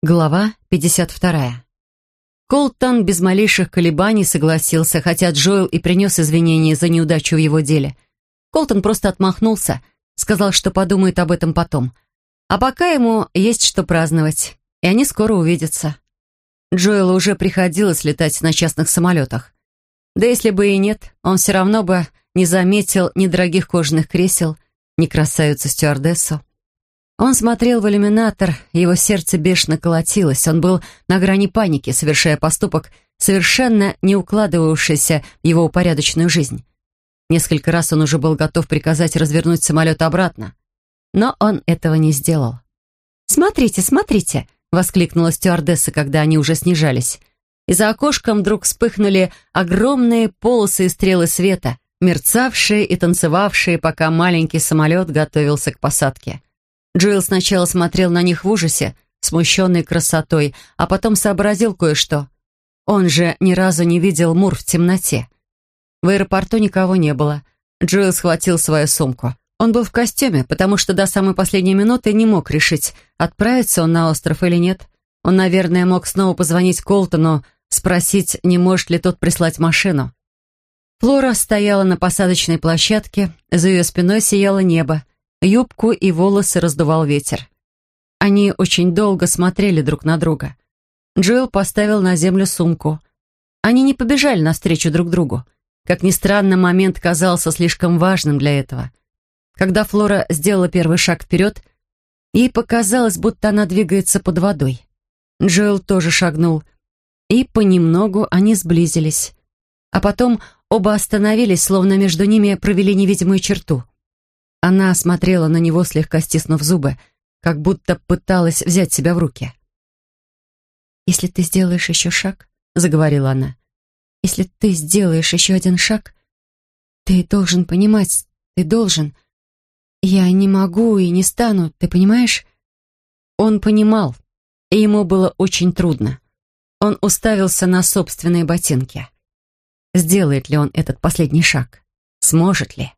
Глава 52. Колтон без малейших колебаний согласился, хотя Джоэл и принес извинения за неудачу в его деле. Колтон просто отмахнулся, сказал, что подумает об этом потом. А пока ему есть что праздновать, и они скоро увидятся. Джоэлу уже приходилось летать на частных самолетах. Да если бы и нет, он все равно бы не заметил ни дорогих кожаных кресел, ни красавицу-стюардессу. Он смотрел в иллюминатор, его сердце бешено колотилось. Он был на грани паники, совершая поступок, совершенно не укладывавшийся в его упорядоченную жизнь. Несколько раз он уже был готов приказать развернуть самолет обратно. Но он этого не сделал. «Смотрите, смотрите!» — воскликнула стюардесса, когда они уже снижались. И за окошком вдруг вспыхнули огромные полосы и стрелы света, мерцавшие и танцевавшие, пока маленький самолет готовился к посадке. Джилл сначала смотрел на них в ужасе, смущенный красотой, а потом сообразил кое-что. Он же ни разу не видел Мур в темноте. В аэропорту никого не было. Джилл схватил свою сумку. Он был в костюме, потому что до самой последней минуты не мог решить, отправится он на остров или нет. Он, наверное, мог снова позвонить Колтону, спросить, не может ли тот прислать машину. Флора стояла на посадочной площадке, за ее спиной сияло небо. Юбку и волосы раздувал ветер. Они очень долго смотрели друг на друга. Джоэл поставил на землю сумку. Они не побежали навстречу друг другу. Как ни странно, момент казался слишком важным для этого. Когда Флора сделала первый шаг вперед, ей показалось, будто она двигается под водой. Джоэл тоже шагнул, и понемногу они сблизились. А потом оба остановились, словно между ними провели невидимую черту — она смотрела на него, слегка стиснув зубы, как будто пыталась взять себя в руки. «Если ты сделаешь еще шаг», — заговорила она, «если ты сделаешь еще один шаг, ты должен понимать, ты должен. Я не могу и не стану, ты понимаешь?» Он понимал, и ему было очень трудно. Он уставился на собственные ботинки. Сделает ли он этот последний шаг? Сможет ли?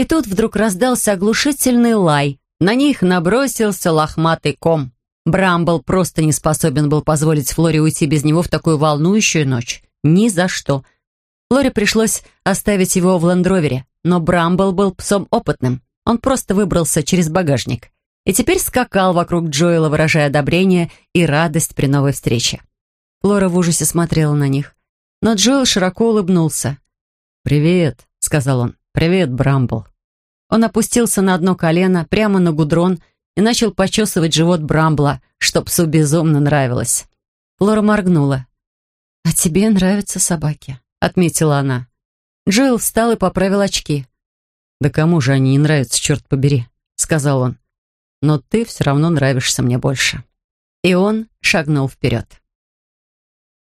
И тут вдруг раздался оглушительный лай. На них набросился лохматый ком. Брамбл просто не способен был позволить Флоре уйти без него в такую волнующую ночь. Ни за что. Флоре пришлось оставить его в лендровере, но Брамбл был псом опытным. Он просто выбрался через багажник. И теперь скакал вокруг Джоэла, выражая одобрение и радость при новой встрече. Флора в ужасе смотрела на них. Но Джоэл широко улыбнулся. «Привет», — сказал он. «Привет, Брамбл». Он опустился на одно колено, прямо на гудрон, и начал почесывать живот Брамбла, что псу безумно нравилось. Лора моргнула. «А тебе нравятся собаки», — отметила она. Джилл встал и поправил очки. «Да кому же они не нравятся, черт побери», — сказал он. «Но ты все равно нравишься мне больше». И он шагнул вперед.